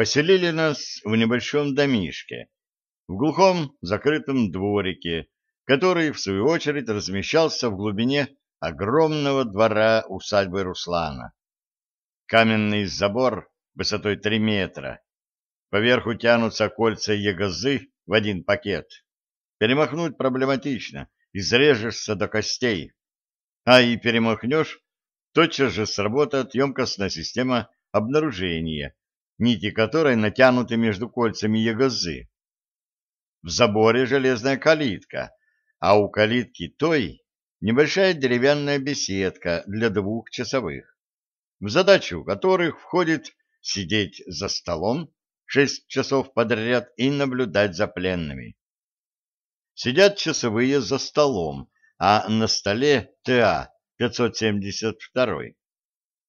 Поселили нас в небольшом домишке, в глухом закрытом дворике, который, в свою очередь, размещался в глубине огромного двора усадьбы Руслана. Каменный забор высотой три метра. Поверху тянутся кольца ягозы в один пакет. Перемахнуть проблематично, изрежешься до костей. А и перемахнешь, тотчас же сработает емкостная система обнаружения, нити которой натянуты между кольцами ягозы. В заборе железная калитка, а у калитки той небольшая деревянная беседка для двух часовых, в задачу которых входит сидеть за столом шесть часов подряд и наблюдать за пленными. Сидят часовые за столом, а на столе ТА-572,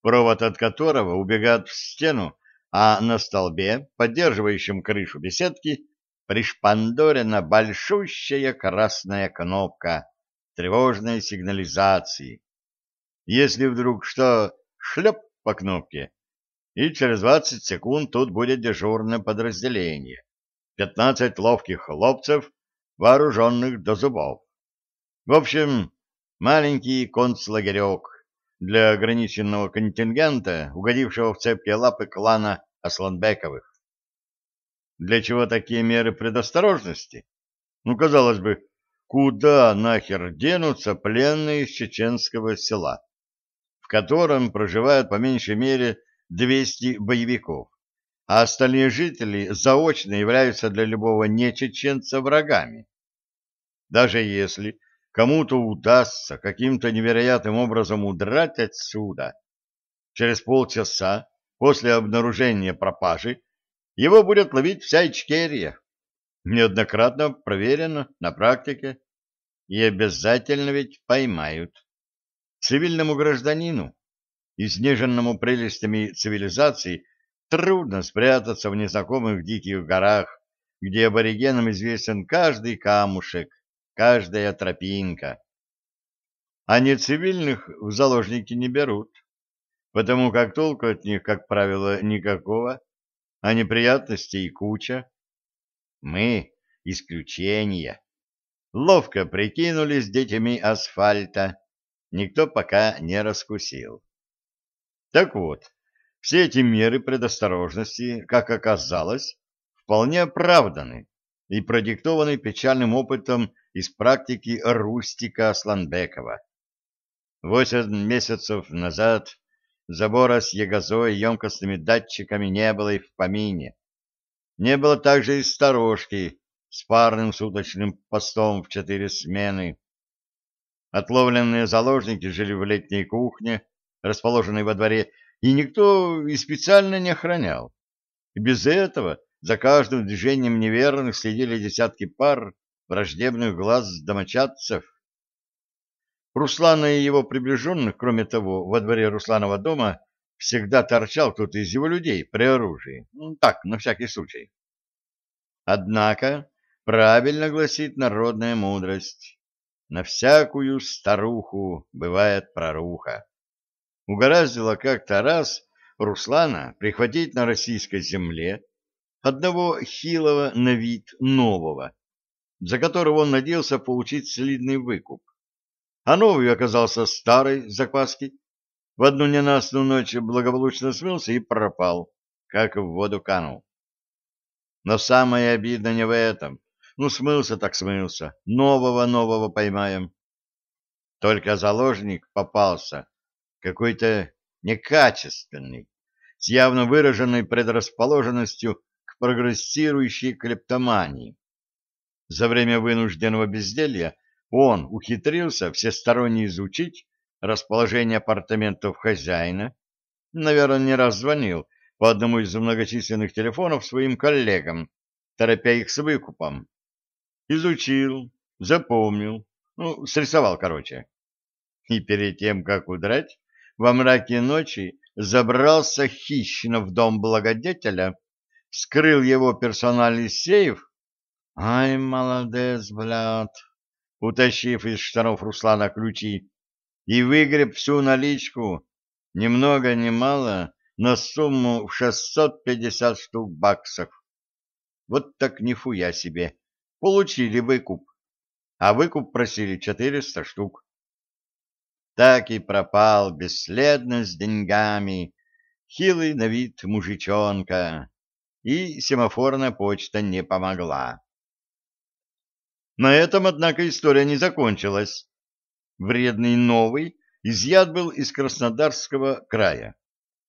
провод от которого убегает в стену а на столбе, поддерживающем крышу беседки, пришпандорена большущая красная кнопка тревожной сигнализации. Если вдруг что, шлеп по кнопке, и через 20 секунд тут будет дежурное подразделение. 15 ловких хлопцев, вооруженных до зубов. В общем, маленький концлагерек, для ограниченного контингента, угодившего в цепкие лапы клана Асланбековых. Для чего такие меры предосторожности? Ну, казалось бы, куда нахер денутся пленные из чеченского села, в котором проживают по меньшей мере 200 боевиков, а остальные жители заочно являются для любого нечеченца врагами. Даже если кому-то удастся каким-то невероятным образом удрать отсюда. Через полчаса после обнаружения пропажи его будет ловить вся Ичкерия. Неоднократно проверено на практике. И обязательно ведь поймают. Цивильному гражданину, изнеженному прелестями цивилизации, трудно спрятаться в незнакомых диких горах, где аборигенам известен каждый камушек, каждая тропинка. А не цивильных в заложники не берут, потому как толку от них, как правило, никакого, а неприятностей куча. Мы — исключение. Ловко прикинулись детьми асфальта, никто пока не раскусил. Так вот, все эти меры предосторожности, как оказалось, вполне оправданы и продиктованы печальным опытом из практики Рустика Асланбекова. Восемь месяцев назад забора с ягозой и емкостными датчиками не было и в помине. Не было также и сторожки с парным суточным постом в четыре смены. Отловленные заложники жили в летней кухне, расположенной во дворе, и никто и специально не охранял. И без этого за каждым движением неверных следили десятки пар враждебных глаз домочадцев. Руслана и его приближенных, кроме того, во дворе Русланова дома всегда торчал кто-то из его людей при оружии. Ну, так, на всякий случай. Однако, правильно гласит народная мудрость, на всякую старуху бывает проруха. Угораздило как-то раз Руслана прихватить на российской земле одного хилого на вид нового, за которого он надеялся получить солидный выкуп. А новый оказался старой закваски. В одну ненастную ночь благополучно смылся и пропал, как в воду канул. Но самое обидное не в этом. Ну, смылся так смылся. Нового-нового поймаем. Только заложник попался. Какой-то некачественный, с явно выраженной предрасположенностью к прогрессирующей клептомании. За время вынужденного безделья он ухитрился всесторонне изучить расположение апартаментов хозяина, наверное, не раз звонил по одному из многочисленных телефонов своим коллегам, торопя их с выкупом. Изучил, запомнил, ну, срисовал, короче. И перед тем, как удрать, во мраке ночи забрался хищно в дом благодетеля, вскрыл его персональный сейф Ай, молодец, блядь! Утащив из штанов Руслана ключи и выгреб всю наличку, ни много ни мало, на сумму в 650 штук баксов. Вот так нихуя себе. Получили выкуп. А выкуп просили 400 штук. Так и пропал бесследно с деньгами хилый на вид мужичонка, и семафорная почта не помогла. На этом, однако, история не закончилась. Вредный новый изъят был из Краснодарского края.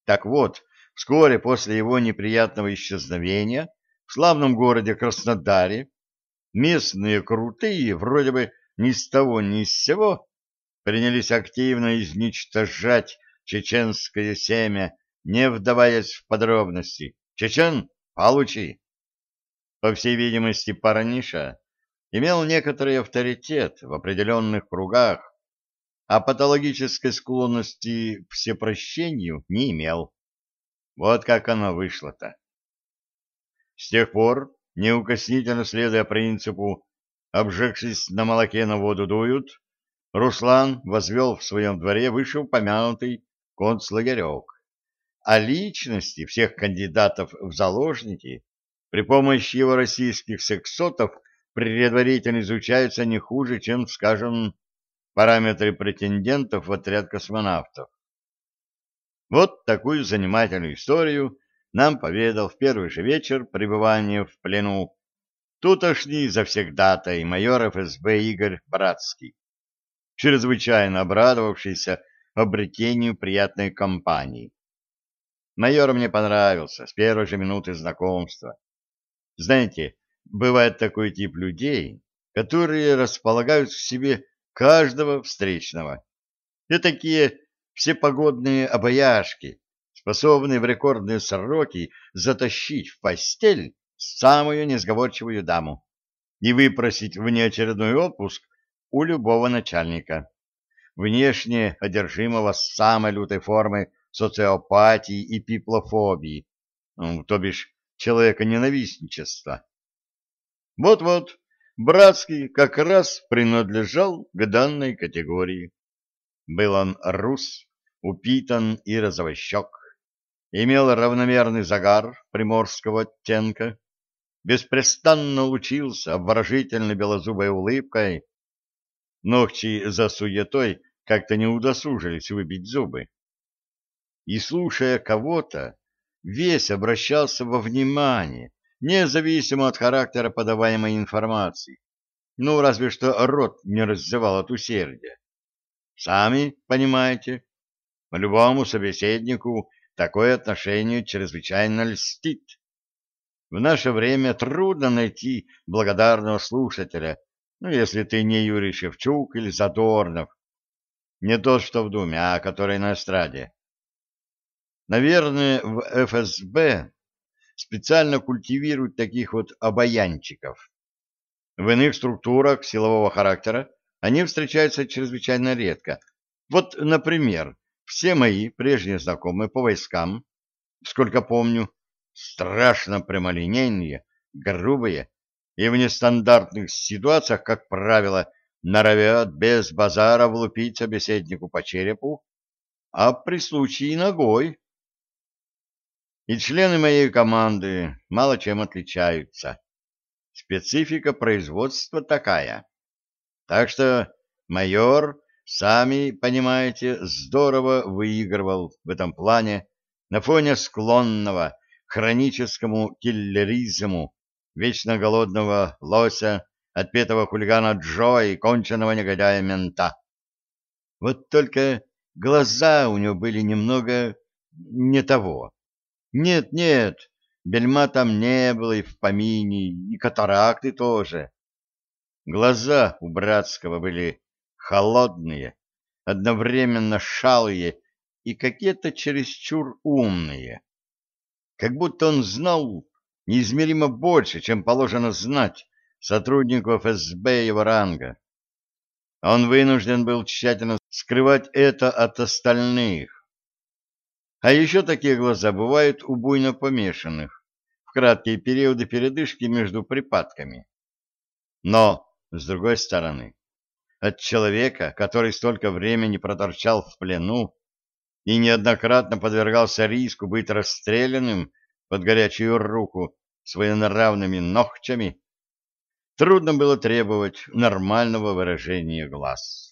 Так вот, вскоре после его неприятного исчезновения в славном городе Краснодаре местные крутые, вроде бы ни с того ни с сего, принялись активно изничтожать чеченское семя, не вдаваясь в подробности. Чечен, получи! По всей видимости, парниша имел некоторый авторитет в определенных кругах, а патологической склонности к всепрощению не имел. Вот как оно вышло-то. С тех пор, неукоснительно следуя принципу «обжегшись на молоке на воду дуют», Руслан возвел в своем дворе вышеупомянутый концлагерек, а личности всех кандидатов в заложники при помощи его российских сексотов предварительно изучаются не хуже, чем, скажем, параметры претендентов в отряд космонавтов. Вот такую занимательную историю нам поведал в первый же вечер пребывания в плену тутошний завсегдатай майор ФСБ Игорь Братский, чрезвычайно обрадовавшийся обретению приятной компании. Майор мне понравился с первой же минуты знакомства. Знаете, бывает такой тип людей, которые располагают к себе каждого встречного. И такие всепогодные обаяшки, способные в рекордные сроки затащить в постель самую несговорчивую даму и выпросить внеочередной отпуск у любого начальника, внешне одержимого самой лютой формы социопатии и пиплофобии, то бишь человека-ненавистничества. Вот-вот, Братский как раз принадлежал к данной категории. Был он рус, упитан и розовощек, имел равномерный загар приморского оттенка, беспрестанно лучился обворожительной белозубой улыбкой. Ногти за суетой как-то не удосужились выбить зубы. И, слушая кого-то, весь обращался во внимание, независимо от характера подаваемой информации. Ну, разве что рот не раздевал от усердия. Сами понимаете, любому собеседнику такое отношение чрезвычайно льстит. В наше время трудно найти благодарного слушателя, ну, если ты не Юрий Шевчук или Задорнов, не тот, что в Думе, а который на эстраде. Наверное, в ФСБ специально культивируют таких вот обаянчиков. В иных структурах силового характера они встречаются чрезвычайно редко. Вот, например, все мои прежние знакомые по войскам, сколько помню, страшно прямолинейные, грубые и в нестандартных ситуациях, как правило, норовят без базара влупить собеседнику по черепу, а при случае ногой. И члены моей команды мало чем отличаются. Специфика производства такая. Так что майор, сами понимаете, здорово выигрывал в этом плане на фоне склонного к хроническому киллеризму вечно голодного лося, отпетого хулигана Джо и конченного негодяя-мента. Вот только глаза у него были немного не того. Нет, нет, бельма там не было и в помине, и катаракты тоже. Глаза у Братского были холодные, одновременно шалые и какие-то чересчур умные. Как будто он знал неизмеримо больше, чем положено знать сотруднику ФСБ его ранга. Он вынужден был тщательно скрывать это от остальных, а еще такие глаза бывают у буйно помешанных в краткие периоды передышки между припадками. Но, с другой стороны, от человека, который столько времени проторчал в плену, и неоднократно подвергался риску быть расстрелянным под горячую руку своенравными ногчами, трудно было требовать нормального выражения глаз.